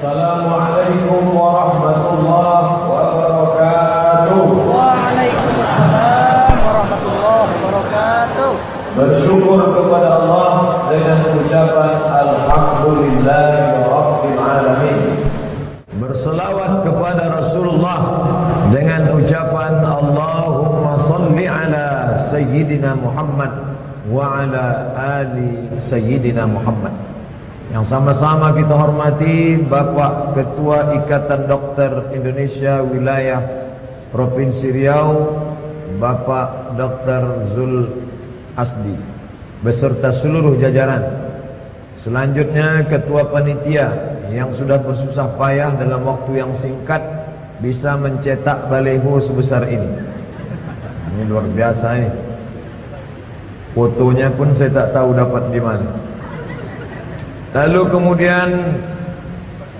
Assalamualaikum warahmatullahi wabarakatuh. Waalaikumsalam warahmatullahi wabarakatuh. Bersyukur kepada Allah dengan ucapan Alhamdulillahirabbil alamin. Berselawat kepada Rasulullah dengan ucapan Allahumma salli ala sayyidina Muhammad wa ala ali sayyidina Muhammad. Yang sama-sama kita hormati Bapak Ketua Ikatan Dokter Indonesia Wilayah Provinsi Riau Bapak Dr. Zul Asdi beserta seluruh jajaran. Selanjutnya Ketua Panitia yang sudah bersusah payah dalam waktu yang singkat bisa mencetak baleho sebesar ini. Ini luar biasa ini. Fotonya pun saya tak tahu dapat di mana. Lalu kemudian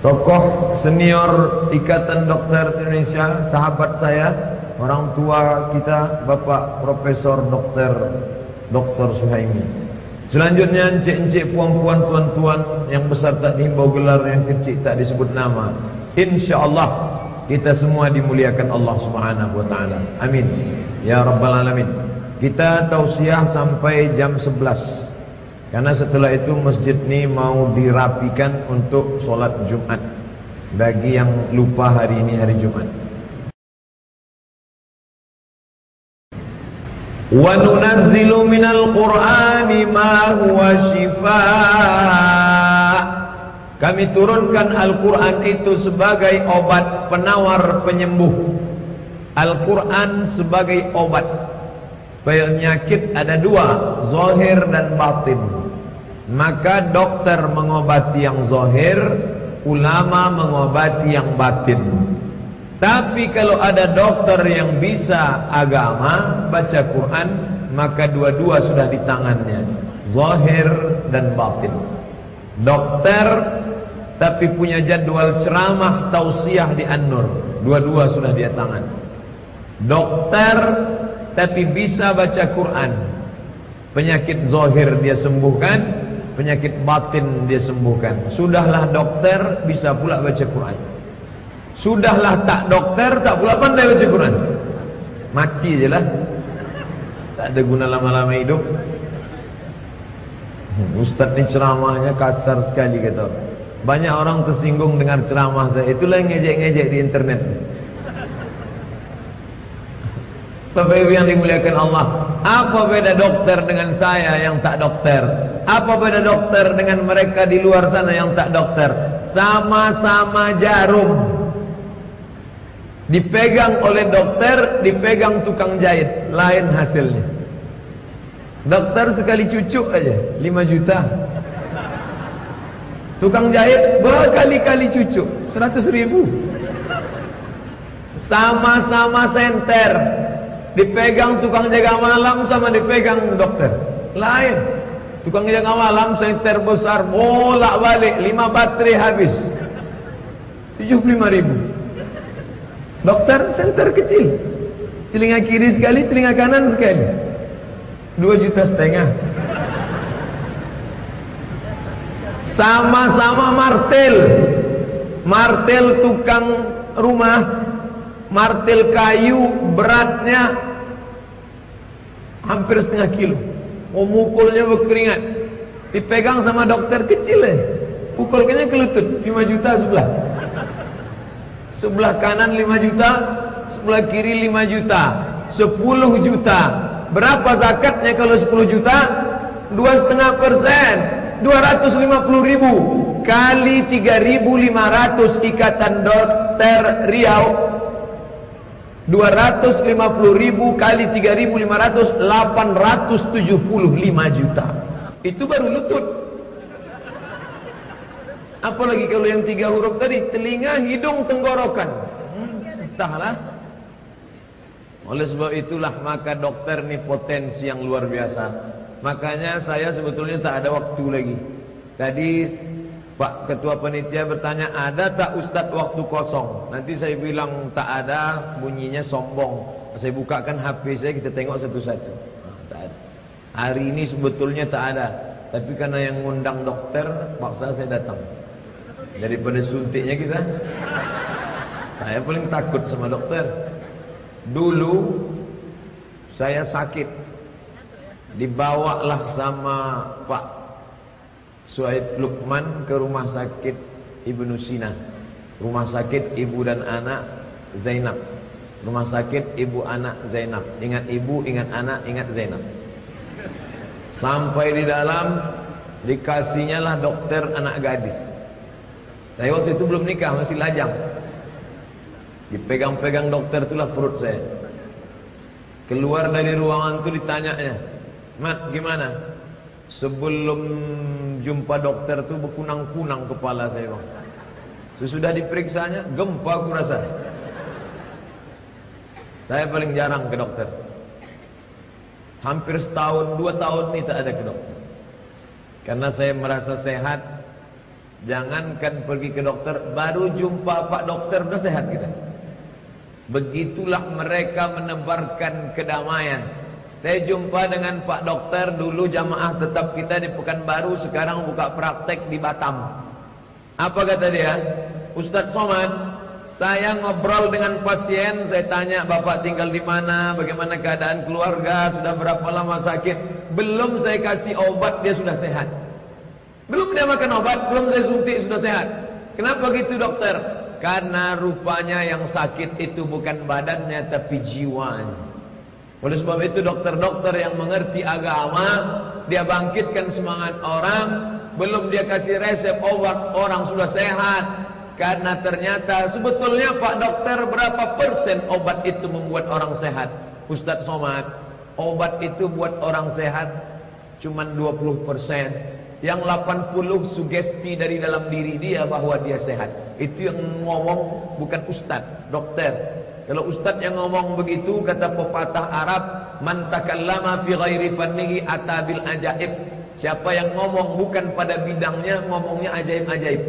tokoh senior Ikatan Dokter Indonesia, sahabat saya, orang tua kita Bapak Profesor Dokter Dr. Suhaimi. Selanjutnya encik-encik puan-puan tuan-tuan yang besar tak dihimbau gelar yang kecil tak disebut nama. Insya-Allah kita semua dimuliakan Allah Subhanahu wa taala. Amin. Ya rabbal alamin. Kita tausiah sampai jam 11. Karena setelah itu masjid ni mau dirapikan untuk solat Jumat. Bagi yang lupa hari ini hari Jumat. Nunazzilu minal Qur'ani ma huwa shifaa. Kami turunkan Al-Quran itu sebagai obat penawar penyembuh. Al-Quran sebagai obat. Penyakit ada dua, zahir dan batin. Maka dokter mengobati yang zahir, ulama mengobati yang batin. Tapi kalau ada dokter yang bisa agama, baca Quran, maka dua-dua sudah di tangannya. Zahir dan batin. Dokter tapi punya jadwal ceramah tausiah di An-Nur. Dua-dua sudah di tangan. Dokter tapi bisa baca Quran. Penyakit zahir dia sembuhkan, penyakit batin dia sembuhkan. Sudahlah dokter bisa pula baca Quran. Sudahlah tak dokter tak pula pandai baca Quran. Mati je lah. Tak ada guna lama-lama hidup. Hmm, Ustaz ni ceramahnya kasar sekali kata. Banyak orang tersinggung dengan ceramah saya. Itulah yang ngejek-ngejek di internet. Bapak Ibu yang dimuliakan Allah, apa beda dokter dengan saya yang tak dokter? Apa beda dokter dengan mereka di luar sana yang tak dokter? Sama-sama jarum. Dipegang oleh dokter, dipegang tukang jahit, lain hasilnya. Dokter sekali cucuk aja 5 juta. Tukang jahit berkali-kali cucuk 100 ribu. Sama-sama senter. Dipegang tukang jaga malam sama dipegang dokter. Lain. Tukang jaga malam senter besar bolak-balik 5 baterai habis. 75 ribu. Dokter senter kecil. Telinga kiri sekali, telinga kanan sekali. 2 juta setengah. Sama-sama martel. Martel tukang rumah martel kayu beratnya hampir setengah kilo. Memukulnya berkeringat. Dipegang sama dokter kecil eh. Pukulnya ke lutut 5 juta sebelah. Sebelah kanan 5 juta, sebelah kiri 5 juta. 10 juta. Berapa zakatnya kalau 10 juta? 2,5 persen. 250 ribu kali 3.500 ikatan dokter Riau 250 ribu kali 3.500 875 juta. Itu baru lutut. Apalagi kalau yang tiga huruf tadi telinga, hidung, tenggorokan. Hmm, entahlah. Oleh sebab itulah maka dokter ni potensi yang luar biasa. Makanya saya sebetulnya tak ada waktu lagi. Tadi Pak Ketua Penitia bertanya, ada tak Ustaz waktu kosong? Nanti saya bilang tak ada, bunyinya sombong. Saya bukakan HP saya, kita tengok satu-satu. Hari ini sebetulnya tak ada. Tapi karena yang ngundang dokter, paksa saya datang. daripada suntiknya kita. Saya paling takut sama dokter. Dulu saya sakit. Dibawalah sama Pak Suaid Lukman ke rumah sakit Ibnu Sina. Rumah sakit ibu dan anak Zainab. Rumah sakit ibu anak Zainab. Ingat ibu, ingat anak, ingat Zainab. Sampai di dalam dikasihnya lah dokter anak gadis. Saya waktu itu belum nikah, masih lajang. Dipegang-pegang dokter itulah perut saya. Keluar dari ruangan itu ditanyanya, "Mat, gimana?" Sebelum jumpa dokter itu berkunang-kunang kepala saya, Bang. Sesudah diperiksanya, gempa aku rasa. Saya paling jarang ke dokter. Hampir setahun, dua tahun ini tak ada ke dokter. Karena saya merasa sehat. Jangankan pergi ke dokter, baru jumpa Pak Dokter sudah sehat kita. Begitulah mereka menebarkan kedamaian. Saya jumpa dengan Pak Dokter dulu jamaah tetap kita di Pekanbaru, sekarang buka praktek di Batam. Apa kata dia? Ustaz Somad, saya ngobrol dengan pasien, saya tanya bapak tinggal di mana, bagaimana keadaan keluarga, sudah berapa lama sakit. Belum saya kasih obat, dia sudah sehat. Belum dia makan obat, belum saya suntik, sudah sehat. Kenapa gitu dokter? Karena rupanya yang sakit itu bukan badannya, tapi jiwanya. Oleh sebab itu dokter-dokter yang mengerti agama, dia bangkitkan semangat orang, belum dia kasih resep obat, orang sudah sehat. Karena ternyata sebetulnya Pak Dokter berapa persen obat itu membuat orang sehat? Ustaz Somad, obat itu buat orang sehat cuma 20 persen. Yang 80 sugesti dari dalam diri dia bahwa dia sehat. Itu yang ngomong bukan Ustaz, dokter. Kalau ustaz yang ngomong begitu kata pepatah Arab, man takallama fi ghairi fannihi atabil ajaib. Siapa yang ngomong bukan pada bidangnya, ngomongnya ajaib-ajaib.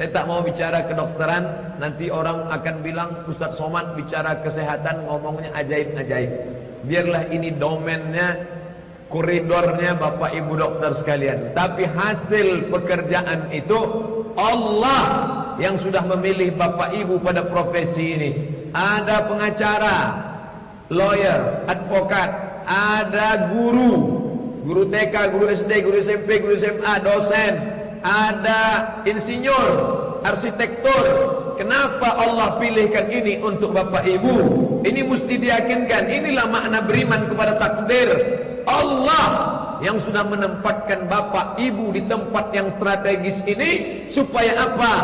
Saya tak mau bicara kedokteran, nanti orang akan bilang Ustaz Somad bicara kesehatan ngomongnya ajaib-ajaib. Biarlah ini domennya, koridornya Bapak Ibu dokter sekalian. Tapi hasil pekerjaan itu Allah yang sudah memilih Bapak Ibu pada profesi ini ada pengacara, lawyer, advokat, ada guru, guru TK, guru SD, guru SMP, guru SMA, dosen, ada insinyur, arsitektur. Kenapa Allah pilihkan ini untuk Bapak Ibu? Ini mesti diyakinkan. Inilah makna beriman kepada takdir. Allah yang sudah menempatkan Bapak Ibu di tempat yang strategis ini supaya apa?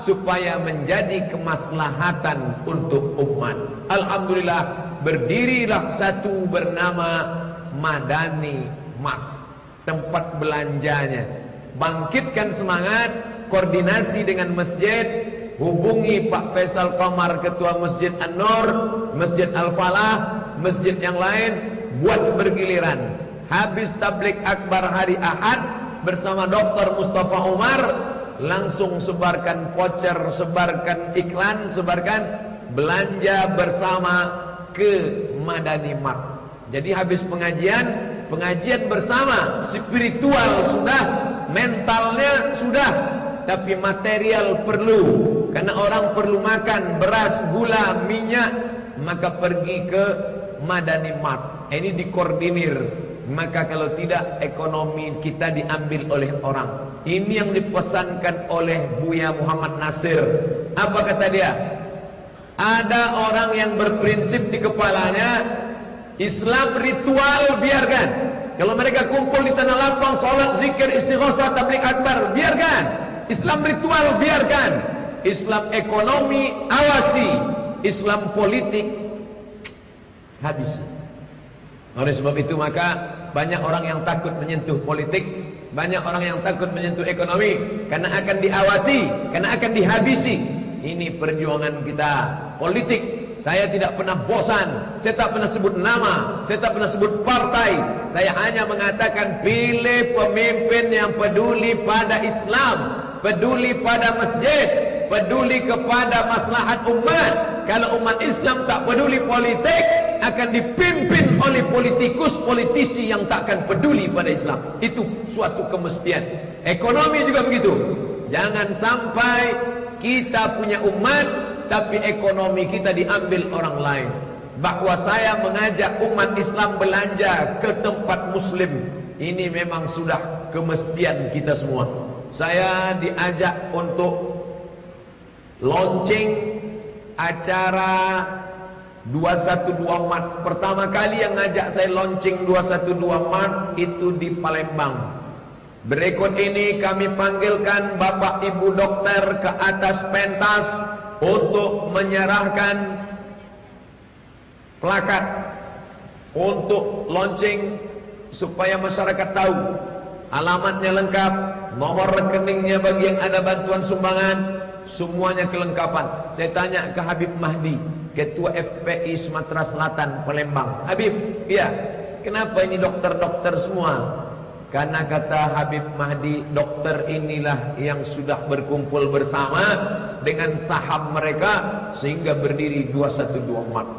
Supaya menjadi kemaslahatan untuk umat. Alhamdulillah berdirilah satu bernama Madani Mak tempat belanjanya. Bangkitkan semangat, koordinasi dengan masjid, hubungi Pak Faisal Qamar ketua Masjid An-Nur, Masjid Al-Falah, masjid yang lain buat bergiliran. Habis tablik akbar hari Ahad bersama Dr. Mustafa Umar langsung sebarkan voucher, sebarkan iklan, sebarkan belanja bersama ke Madani Mart. Jadi habis pengajian, pengajian bersama, spiritual sudah, mentalnya sudah, tapi material perlu. Karena orang perlu makan beras, gula, minyak, maka pergi ke Madani Mart. Ini dikoordinir maka kalau tidak ekonomi kita diambil oleh orang. Ini yang dipesankan oleh Buya Muhammad Nasir. Apa kata dia? Ada orang yang berprinsip di kepalanya Islam ritual biarkan. Kalau mereka kumpul di tanah lapang, salat, zikir, istighosah, tablik akbar, biarkan. Islam ritual biarkan. Islam ekonomi awasi. Islam politik habisi. Oleh sebab itu maka banyak orang yang takut menyentuh politik, banyak orang yang takut menyentuh ekonomi karena akan diawasi, karena akan dihabisi. Ini perjuangan kita politik. Saya tidak pernah bosan, saya tak pernah sebut nama, saya tak pernah sebut partai. Saya hanya mengatakan pilih pemimpin yang peduli pada Islam, peduli pada masjid, peduli kepada maslahat umat. Kalau umat Islam tak peduli politik, akan dipimpin oleh politikus, politisi yang tak akan peduli pada Islam. Itu suatu kemestian. Ekonomi juga begitu. Jangan sampai kita punya umat tapi ekonomi kita diambil orang lain. Bahwa saya mengajak umat Islam belanja ke tempat muslim. Ini memang sudah kemestian kita semua. Saya diajak untuk launching acara 212 Mart. Pertama kali yang ngajak saya launching 212 Mart itu di Palembang. Berikut ini kami panggilkan Bapak Ibu Dokter ke atas pentas untuk menyerahkan plakat untuk launching supaya masyarakat tahu alamatnya lengkap, nomor rekeningnya bagi yang ada bantuan sumbangan, semuanya kelengkapan. Saya tanya ke Habib Mahdi, Ketua FPI Sumatera Selatan Palembang. Habib, iya. Kenapa ini dokter-dokter semua? Karena kata Habib Mahdi, dokter inilah yang sudah berkumpul bersama dengan saham mereka sehingga berdiri 212 Mart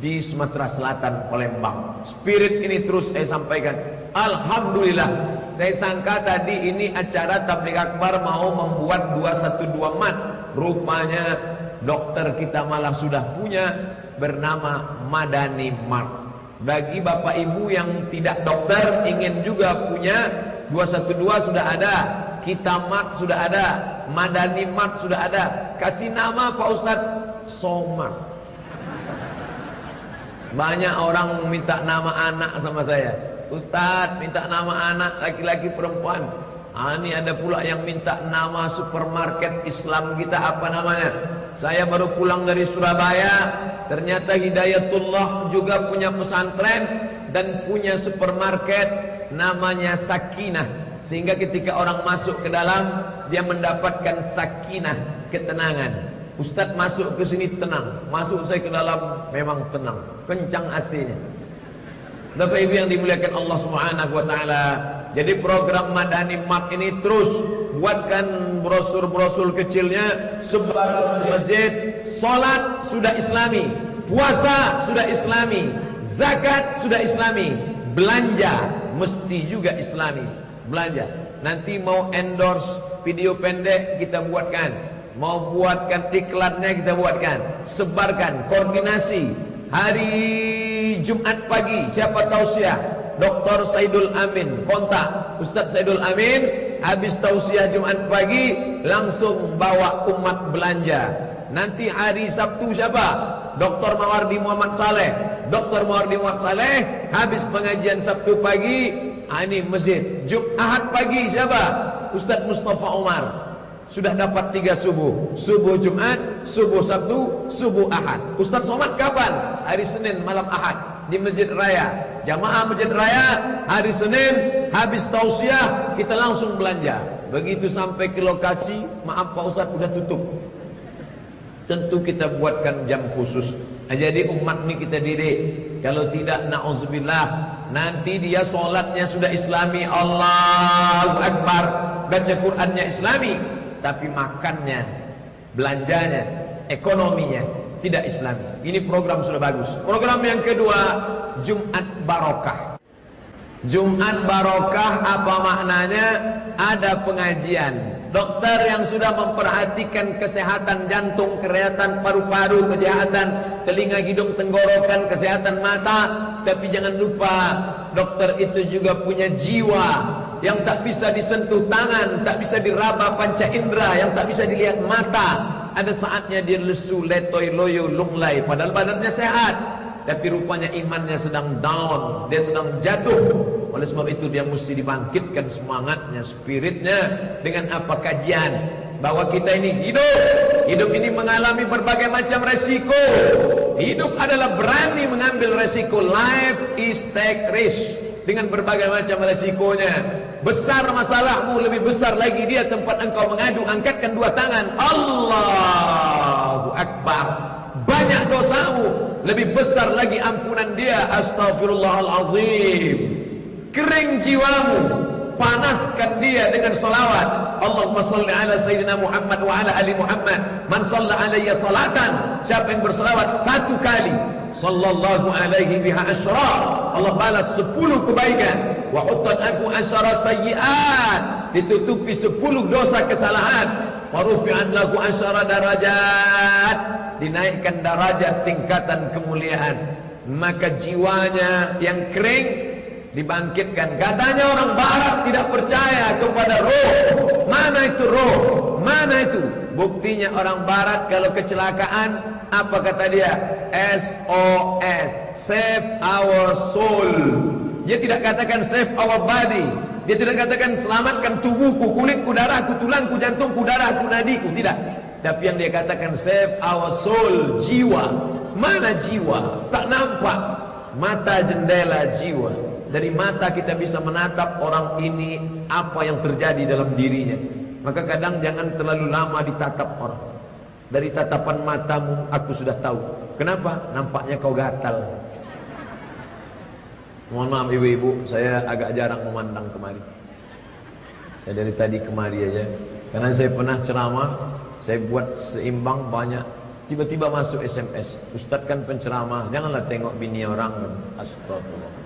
di Sumatera Selatan Palembang. Spirit ini terus saya sampaikan. Alhamdulillah. Saya sangka tadi ini acara tabligh akbar mau membuat 212 Mart. Rupanya dokter kita malah sudah punya bernama Madani Mart. Bagi bapak ibu yang tidak dokter ingin juga punya 212 sudah ada, kita Mart sudah ada, Madani Mart sudah ada. Kasih nama Pak Ustaz Somart. Banyak orang minta nama anak sama saya. Ustaz minta nama anak laki-laki perempuan. Ah, ini ada pula yang minta nama supermarket Islam kita apa namanya? Saya baru pulang dari Surabaya, ternyata Hidayatullah juga punya pesantren dan punya supermarket namanya Sakinah. Sehingga ketika orang masuk ke dalam, dia mendapatkan sakinah, ketenangan. Ustaz masuk ke sini tenang, masuk saya ke dalam memang tenang, kencang AC-nya. Bapak Ibu yang dimuliakan Allah Subhanahu wa taala. Jadi program Madani Mart ini terus buatkan brosur-brosur kecilnya sebar masjid, salat sudah islami, puasa sudah islami, zakat sudah islami, belanja mesti juga islami. Belanja. Nanti mau endorse video pendek kita buatkan. Mau buatkan iklannya kita buatkan. Sebarkan koordinasi hari Jumat pagi siapa tausiah Dr. Saidul Amin kontak Ustaz Saidul Amin habis tausiah Jumat pagi langsung bawa umat belanja nanti hari Sabtu siapa Dr. Mawardi Muhammad Saleh Dr. Mawardi Muhammad Saleh habis pengajian Sabtu pagi ah, ini masjid Jumat pagi siapa Ustaz Mustafa Umar sudah dapat tiga subuh. Subuh Jumat, subuh Sabtu, subuh Ahad. Ustaz Somad kapan? Hari Senin malam Ahad Di Masjid Raya. Jamaah Masjid Raya Hari Senin Habis tausiah Kita langsung belanja. Begitu sampai ke lokasi Maaf Pak Ustaz sudah tutup. Tentu kita buatkan jam khusus. Jadi umat ni kita didik. Kalau tidak na'udzubillah Nanti dia solatnya sudah islami. Allahu Akbar. Baca Qurannya islami tapi makannya, belanjanya, ekonominya tidak Islam. Ini program sudah bagus. Program yang kedua, Jumat Barokah. Jumat Barokah apa maknanya? Ada pengajian. Dokter yang sudah memperhatikan kesehatan jantung, kesehatan paru-paru, kesehatan telinga, hidung, tenggorokan, kesehatan mata. Tapi jangan lupa, dokter itu juga punya jiwa yang tak bisa disentuh tangan, tak bisa diraba panca indera, yang tak bisa dilihat mata. Ada saatnya dia lesu, letoy, loyo, lunglai, padahal badannya sehat. Tapi rupanya imannya sedang down, dia sedang jatuh. Oleh sebab itu dia mesti dibangkitkan semangatnya, spiritnya dengan apa kajian. Bahwa kita ini hidup, hidup ini mengalami berbagai macam resiko. Hidup adalah berani mengambil resiko. Life is take risk dengan berbagai macam resikonya. Besar masalahmu lebih besar lagi dia tempat engkau mengadu angkatkan dua tangan. Allahu Akbar. Banyak dosamu lebih besar lagi ampunan dia. Astaghfirullahalazim. Kering jiwamu panaskan dia dengan salawat. Allahumma salli ala sayyidina Muhammad wa ala ali Muhammad. Man salla alayya salatan, siapa yang berselawat satu kali, sallallahu alaihi biha asyra. Allah balas sepuluh kebaikan. Wa huttat aku asyara sayyiat. ditutupi sepuluh dosa kesalahan. Warufi'an lagu asyara darajat. Dinaikkan darajat tingkatan kemuliaan. Maka jiwanya yang kering dibangkitkan. Katanya orang barat tidak percaya kepada roh. Mana itu roh? Mana itu? Buktinya orang barat kalau kecelakaan apa kata dia? SOS, save our soul. Dia tidak katakan save our body. Dia tidak katakan selamatkan tubuhku, kulitku, darahku, tulangku, jantungku, darahku, nadiku. Tidak. Tapi yang dia katakan save our soul, jiwa. Mana jiwa? Tak nampak. Mata jendela jiwa. Dari mata kita bisa menatap orang ini apa yang terjadi dalam dirinya. Maka kadang jangan terlalu lama ditatap orang. Dari tatapan matamu aku sudah tahu. Kenapa? Nampaknya kau gatal. Mohon maaf ibu-ibu, saya agak jarang memandang kemari. Saya dari tadi kemari aja. Karena saya pernah ceramah, saya buat seimbang banyak. Tiba-tiba masuk SMS. Ustaz kan penceramah, janganlah tengok bini orang. Astagfirullah.